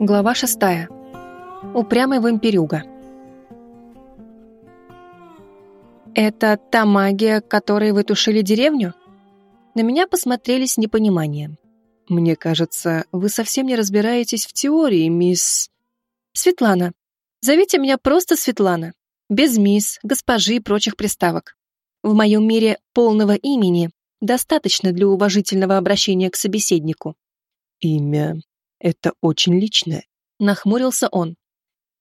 Глава шестая. Упрямый вампирюга. «Это та магия, которой вы тушили деревню?» На меня посмотрели с непониманием. «Мне кажется, вы совсем не разбираетесь в теории, мисс...» «Светлана. Зовите меня просто Светлана. Без мисс, госпожи и прочих приставок. В моем мире полного имени достаточно для уважительного обращения к собеседнику». «Имя — это очень личное», — нахмурился он.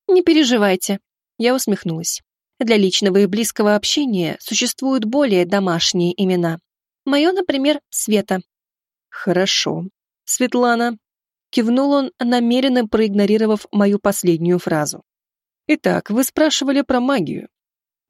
«Не переживайте», — я усмехнулась. «Для личного и близкого общения существуют более домашние имена. Мое, например, Света». «Хорошо. Светлана», — кивнул он, намеренно проигнорировав мою последнюю фразу. «Итак, вы спрашивали про магию.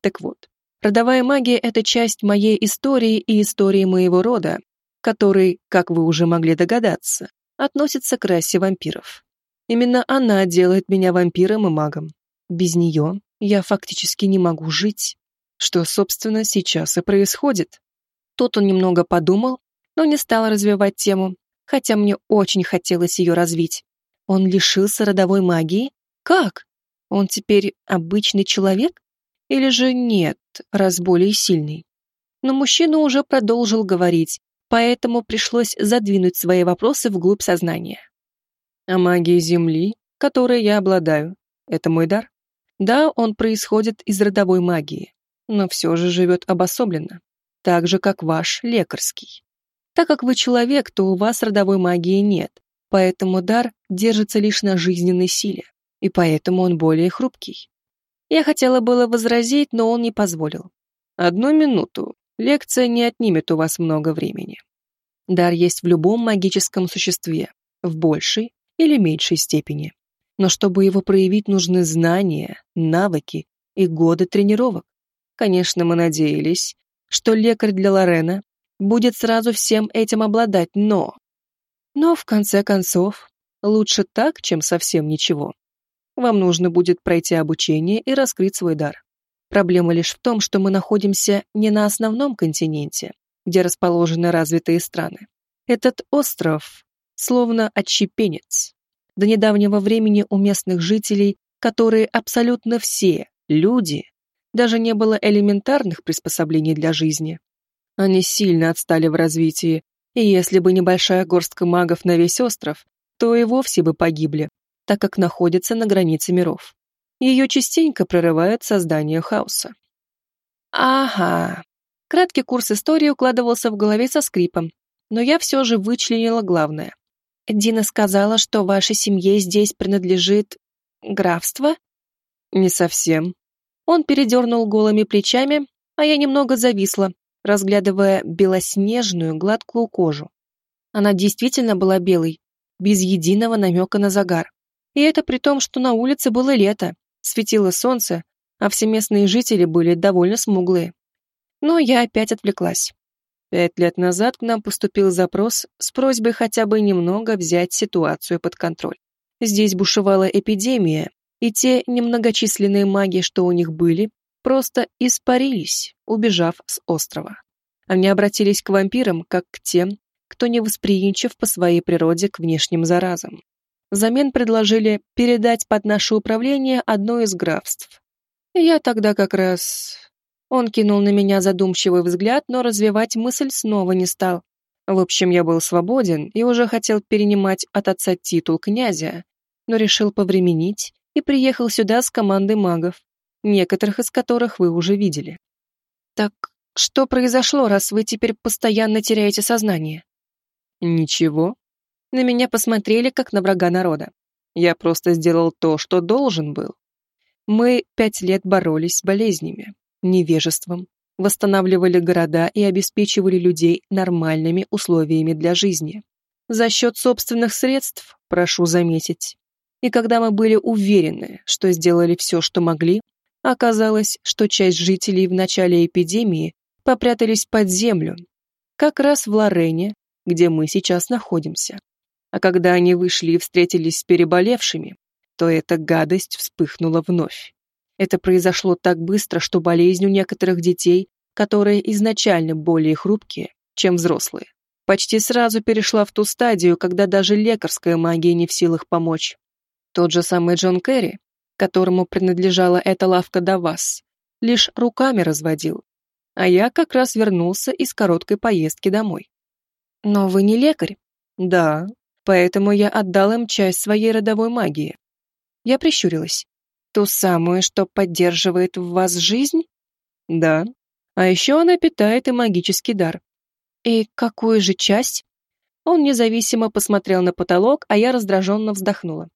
Так вот, родовая магия — это часть моей истории и истории моего рода, который, как вы уже могли догадаться, относится к расе вампиров. Именно она делает меня вампиром и магом. Без нее я фактически не могу жить, что, собственно, сейчас и происходит. Тут он немного подумал, но не стал развивать тему, хотя мне очень хотелось ее развить. Он лишился родовой магии? Как? Он теперь обычный человек? Или же нет, раз более сильный? Но мужчина уже продолжил говорить, поэтому пришлось задвинуть свои вопросы вглубь сознания. А магия Земли, которой я обладаю, это мой дар? Да, он происходит из родовой магии, но все же живет обособленно, так же, как ваш лекарский. Так как вы человек, то у вас родовой магии нет, поэтому дар держится лишь на жизненной силе, и поэтому он более хрупкий. Я хотела было возразить, но он не позволил. Одну минуту, Лекция не отнимет у вас много времени. Дар есть в любом магическом существе, в большей или меньшей степени. Но чтобы его проявить, нужны знания, навыки и годы тренировок. Конечно, мы надеялись, что лекарь для Лорена будет сразу всем этим обладать, но... Но, в конце концов, лучше так, чем совсем ничего. Вам нужно будет пройти обучение и раскрыть свой дар. Проблема лишь в том, что мы находимся не на основном континенте, где расположены развитые страны. Этот остров словно отщепенец. До недавнего времени у местных жителей, которые абсолютно все люди, даже не было элементарных приспособлений для жизни. Они сильно отстали в развитии, и если бы небольшая горстка магов на весь остров, то и вовсе бы погибли, так как находятся на границе миров. Ее частенько прорывает создание хаоса. Ага. Краткий курс истории укладывался в голове со скрипом, но я все же вычленила главное. Дина сказала, что вашей семье здесь принадлежит графство? Не совсем. Он передернул голыми плечами, а я немного зависла, разглядывая белоснежную гладкую кожу. Она действительно была белой, без единого намека на загар. И это при том, что на улице было лето, светило солнце, а все местные жители были довольно смуглые. Но я опять отвлеклась. Пять лет назад к нам поступил запрос с просьбой хотя бы немного взять ситуацию под контроль. Здесь бушевала эпидемия, и те немногочисленные маги, что у них были, просто испарились, убежав с острова. Они обратились к вампирам, как к тем, кто не восприимчив по своей природе к внешним заразам. Взамен предложили передать под наше управление одно из графств. Я тогда как раз... Он кинул на меня задумчивый взгляд, но развивать мысль снова не стал. В общем, я был свободен и уже хотел перенимать от отца титул князя, но решил повременить и приехал сюда с командой магов, некоторых из которых вы уже видели. Так что произошло, раз вы теперь постоянно теряете сознание? Ничего, на меня посмотрели, как на врага народа. Я просто сделал то, что должен был. Мы пять лет боролись с болезнями, невежеством, восстанавливали города и обеспечивали людей нормальными условиями для жизни. За счет собственных средств, прошу заметить. И когда мы были уверены, что сделали все, что могли, оказалось, что часть жителей в начале эпидемии попрятались под землю, как раз в Лорене, где мы сейчас находимся. А когда они вышли и встретились с переболевшими, то эта гадость вспыхнула вновь. Это произошло так быстро, что болезнь у некоторых детей, которые изначально более хрупкие, чем взрослые, почти сразу перешла в ту стадию, когда даже лекарская магия не в силах помочь. Тот же самый Джон Керри, которому принадлежала эта лавка до вас, лишь руками разводил. А я как раз вернулся из короткой поездки домой. Но вы не лекарь. Да, поэтому я отдал им часть своей родовой магии. Я прищурилась. Ту самую, что поддерживает в вас жизнь? Да. А еще она питает и магический дар. И какую же часть? Он независимо посмотрел на потолок, а я раздраженно вздохнула.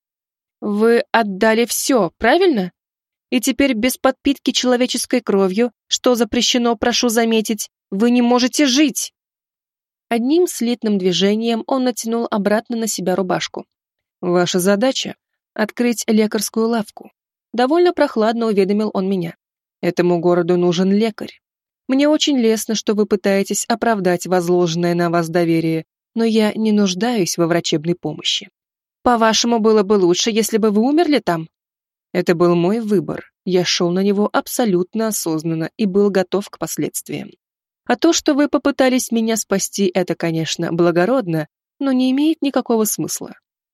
Вы отдали все, правильно? И теперь без подпитки человеческой кровью, что запрещено, прошу заметить, вы не можете жить. Одним слитным движением он натянул обратно на себя рубашку. Ваша задача — открыть лекарскую лавку. Довольно прохладно уведомил он меня. Этому городу нужен лекарь. Мне очень лестно, что вы пытаетесь оправдать возложенное на вас доверие, но я не нуждаюсь во врачебной помощи. По-вашему, было бы лучше, если бы вы умерли там? Это был мой выбор. Я шел на него абсолютно осознанно и был готов к последствиям. А то, что вы попытались меня спасти, это, конечно, благородно, но не имеет никакого смысла.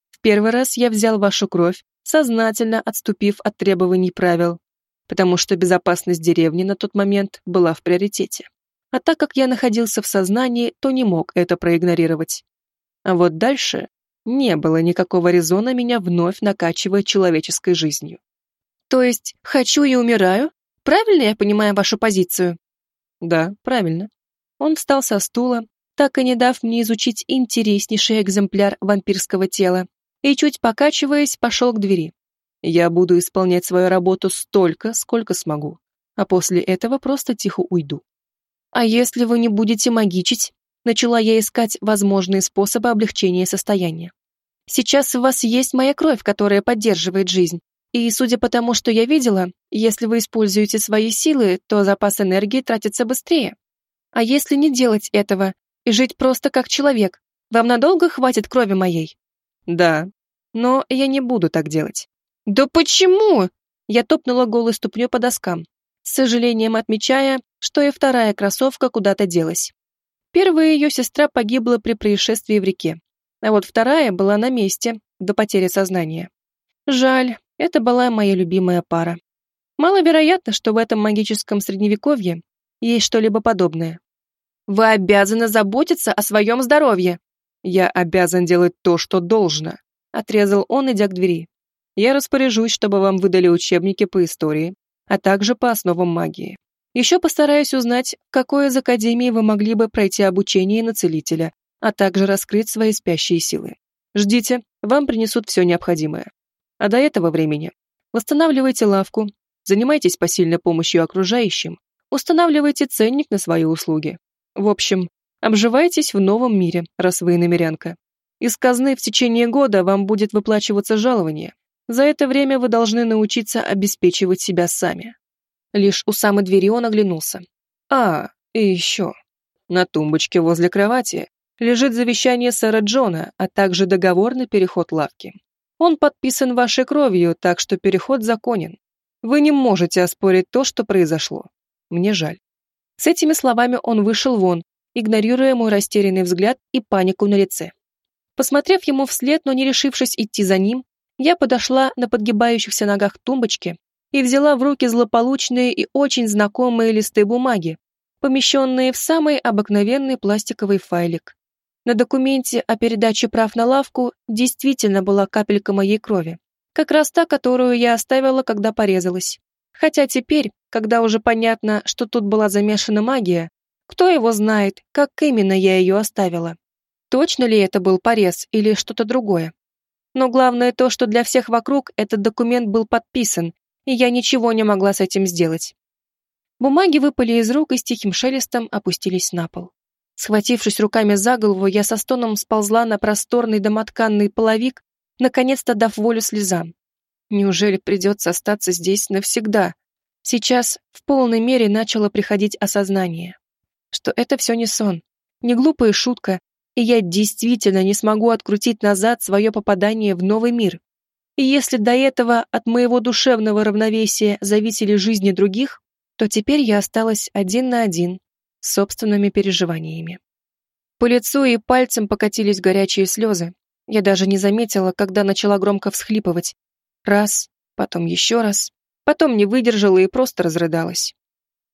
В первый раз я взял вашу кровь, сознательно отступив от требований правил, потому что безопасность деревни на тот момент была в приоритете. А так как я находился в сознании, то не мог это проигнорировать. А вот дальше не было никакого резона меня вновь накачивать человеческой жизнью. То есть хочу и умираю? Правильно я понимаю вашу позицию? Да, правильно. Он встал со стула, так и не дав мне изучить интереснейший экземпляр вампирского тела, и, чуть покачиваясь, пошел к двери. Я буду исполнять свою работу столько, сколько смогу, а после этого просто тихо уйду. А если вы не будете магичить? Начала я искать возможные способы облегчения состояния. Сейчас у вас есть моя кровь, которая поддерживает жизнь. И судя по тому, что я видела, если вы используете свои силы, то запас энергии тратится быстрее. А если не делать этого и жить просто как человек, вам надолго хватит крови моей? Да, но я не буду так делать. Да почему? Я топнула голой ступней по доскам, с сожалением отмечая, что и вторая кроссовка куда-то делась. Первая ее сестра погибла при происшествии в реке, а вот вторая была на месте, до потери сознания. Жаль, это была моя любимая пара. Маловероятно, что в этом магическом средневековье есть что-либо подобное. Вы обязаны заботиться о своем здоровье. Я обязан делать то, что должно, отрезал он, идя к двери. Я распоряжусь, чтобы вам выдали учебники по истории, а также по основам магии. Еще постараюсь узнать, какой из академий вы могли бы пройти обучение на целителя, а также раскрыть свои спящие силы. Ждите, вам принесут все необходимое. А до этого времени восстанавливайте лавку, занимайтесь посильной помощью окружающим, устанавливайте ценник на свои услуги. В общем, обживайтесь в новом мире, раз вы иномерянка. Из казны в течение года вам будет выплачиваться жалование. За это время вы должны научиться обеспечивать себя сами. Лишь у самой двери он оглянулся. А, и еще. На тумбочке возле кровати лежит завещание сэра Джона, а также договор на переход лавки. Он подписан вашей кровью, так что переход законен. Вы не можете оспорить то, что произошло. Мне жаль. С этими словами он вышел вон, игнорируя мой растерянный взгляд и панику на лице. Посмотрев ему вслед, но не решившись идти за ним, я подошла на подгибающихся ногах тумбочки и взяла в руки злополучные и очень знакомые листы бумаги, помещенные в самый обыкновенный пластиковый файлик. На документе о передаче прав на лавку действительно была капелька моей крови. Как раз та, которую я оставила, когда порезалась. Хотя теперь, когда уже понятно, что тут была замешана магия, кто его знает, как именно я ее оставила. Точно ли это был порез или что-то другое? Но главное то, что для всех вокруг этот документ был подписан, и я ничего не могла с этим сделать. Бумаги выпали из рук и с тихим шелестом опустились на пол. Схватившись руками за голову, я со стоном сползла на просторный домотканный половик, наконец-то дав волю слезам. Неужели придется остаться здесь навсегда? Сейчас в полной мере начало приходить осознание, что это все не сон, не глупая шутка, и я действительно не смогу открутить назад свое попадание в новый мир. И если до этого от моего душевного равновесия зависели жизни других, то теперь я осталась один на один собственными переживаниями. По лицу и пальцем покатились горячие слезы. Я даже не заметила, когда начала громко всхлипывать, Раз, потом еще раз. Потом не выдержала и просто разрыдалась.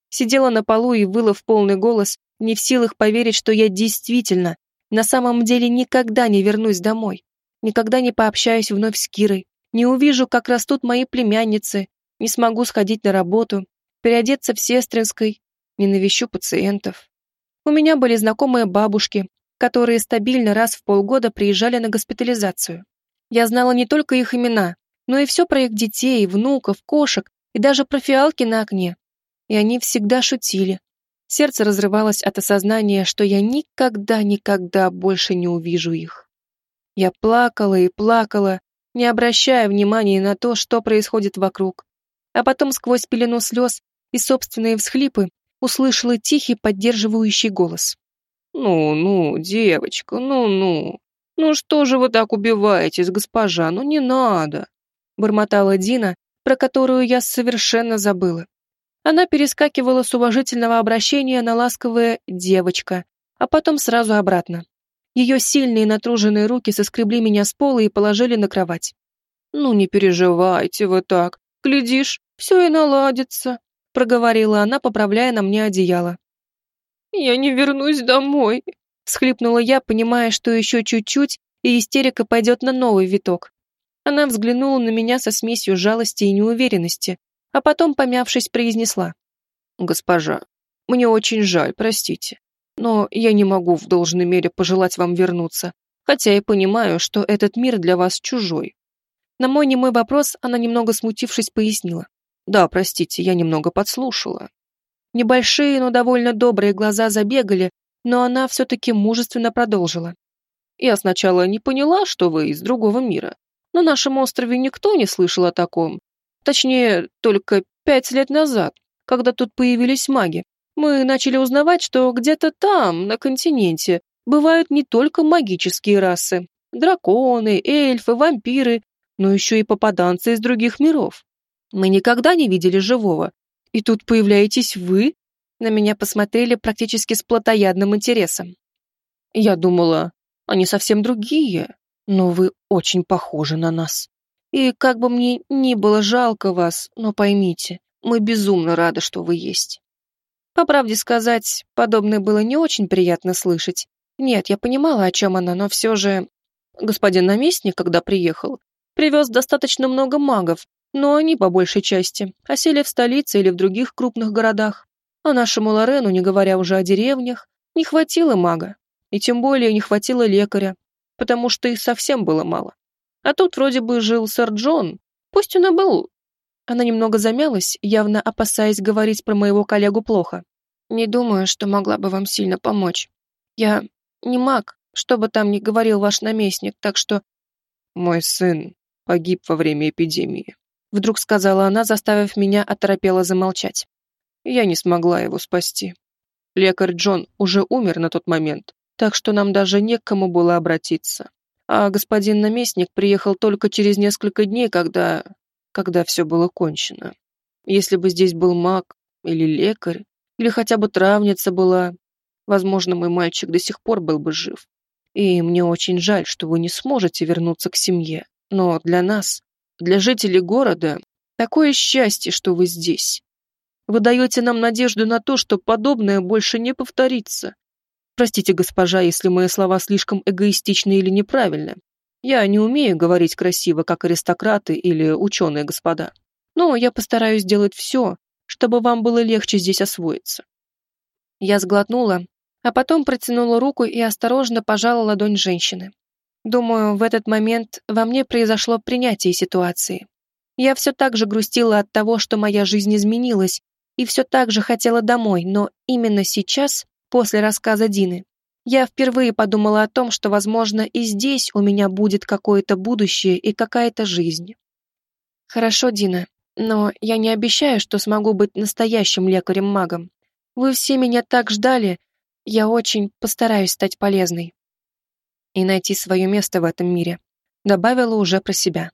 Сидела на полу и выла в полный голос, не в силах поверить, что я действительно, на самом деле никогда не вернусь домой, никогда не пообщаюсь вновь с Кирой, не увижу, как растут мои племянницы, не смогу сходить на работу, переодеться в сестринской, не навещу пациентов. У меня были знакомые бабушки, которые стабильно раз в полгода приезжали на госпитализацию. Я знала не только их имена, но и все про их детей, внуков, кошек и даже про фиалки на окне. И они всегда шутили, Сердце разрывалось от осознания, что я никогда-никогда больше не увижу их. Я плакала и плакала, не обращая внимания на то, что происходит вокруг. А потом сквозь пелену слез и собственные всхлипы услышала тихий поддерживающий голос. «Ну-ну, девочка, ну-ну, ну что же вы так убиваетесь, госпожа, ну не надо!» бормотала Дина, про которую я совершенно забыла. Она перескакивала с уважительного обращения на ласковое «девочка», а потом сразу обратно. Ее сильные натруженные руки соскребли меня с пола и положили на кровать. «Ну не переживайте вы так, глядишь, все и наладится», проговорила она, поправляя на мне одеяло. «Я не вернусь домой», всхлипнула я, понимая, что еще чуть-чуть, и истерика пойдет на новый виток. Она взглянула на меня со смесью жалости и неуверенности, а потом, помявшись, произнесла. «Госпожа, мне очень жаль, простите, но я не могу в должной мере пожелать вам вернуться, хотя и понимаю, что этот мир для вас чужой». На мой немой вопрос она, немного смутившись, пояснила. «Да, простите, я немного подслушала». Небольшие, но довольно добрые глаза забегали, но она все-таки мужественно продолжила. «Я сначала не поняла, что вы из другого мира. На нашем острове никто не слышал о таком, Точнее, только пять лет назад, когда тут появились маги. Мы начали узнавать, что где-то там, на континенте, бывают не только магические расы. Драконы, эльфы, вампиры, но еще и попаданцы из других миров. Мы никогда не видели живого. И тут появляетесь вы? На меня посмотрели практически с плотоядным интересом. Я думала, они совсем другие, но вы очень похожи на нас. И как бы мне ни было жалко вас, но поймите, мы безумно рады, что вы есть. По правде сказать, подобное было не очень приятно слышать. Нет, я понимала, о чем она, но все же... Господин наместник, когда приехал, привез достаточно много магов, но они, по большей части, осели в столице или в других крупных городах. А нашему Лорену, не говоря уже о деревнях, не хватило мага, и тем более не хватило лекаря, потому что их совсем было мало. А тут вроде бы жил сэр Джон. Пусть он и был... Она немного замялась, явно опасаясь говорить про моего коллегу плохо. Не думаю, что могла бы вам сильно помочь. Я не маг, что бы там ни говорил ваш наместник, так что... Мой сын погиб во время эпидемии. Вдруг сказала она, заставив меня оторопело замолчать. Я не смогла его спасти. Лекарь Джон уже умер на тот момент, так что нам даже не к кому было обратиться а господин наместник приехал только через несколько дней, когда... когда все было кончено. Если бы здесь был маг или лекарь, или хотя бы травница была, возможно, мой мальчик до сих пор был бы жив. И мне очень жаль, что вы не сможете вернуться к семье, но для нас, для жителей города, такое счастье, что вы здесь. Вы даете нам надежду на то, что подобное больше не повторится. Простите, госпожа, если мои слова слишком эгоистичны или неправильны. Я не умею говорить красиво, как аристократы или ученые господа. Но я постараюсь сделать все, чтобы вам было легче здесь освоиться». Я сглотнула, а потом протянула руку и осторожно пожала ладонь женщины. Думаю, в этот момент во мне произошло принятие ситуации. Я все так же грустила от того, что моя жизнь изменилась, и все так же хотела домой, но именно сейчас после рассказа Дины. Я впервые подумала о том, что, возможно, и здесь у меня будет какое-то будущее и какая-то жизнь. Хорошо, Дина, но я не обещаю, что смогу быть настоящим лекарем-магом. Вы все меня так ждали, я очень постараюсь стать полезной. И найти свое место в этом мире. Добавила уже про себя.